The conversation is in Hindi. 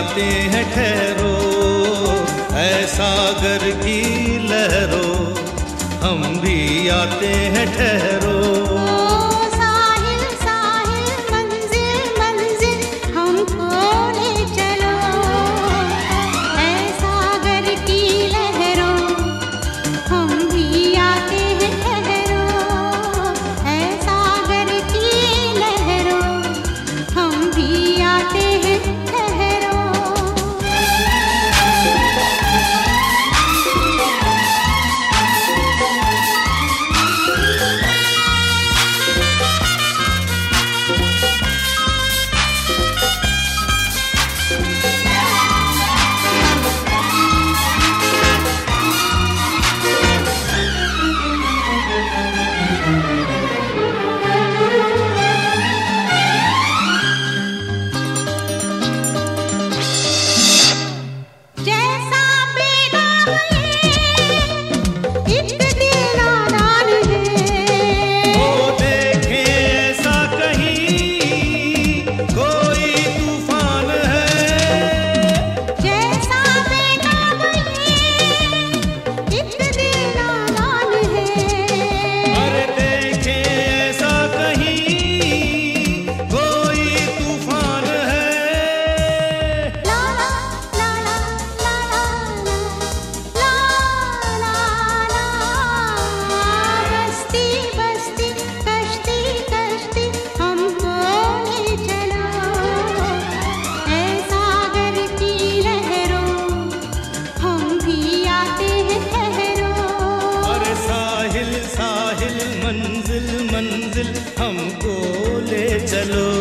आते हैं ठहरो ऐसा सागर की लहरों हम भी आते हैं ठहरो। हमको ले चलो।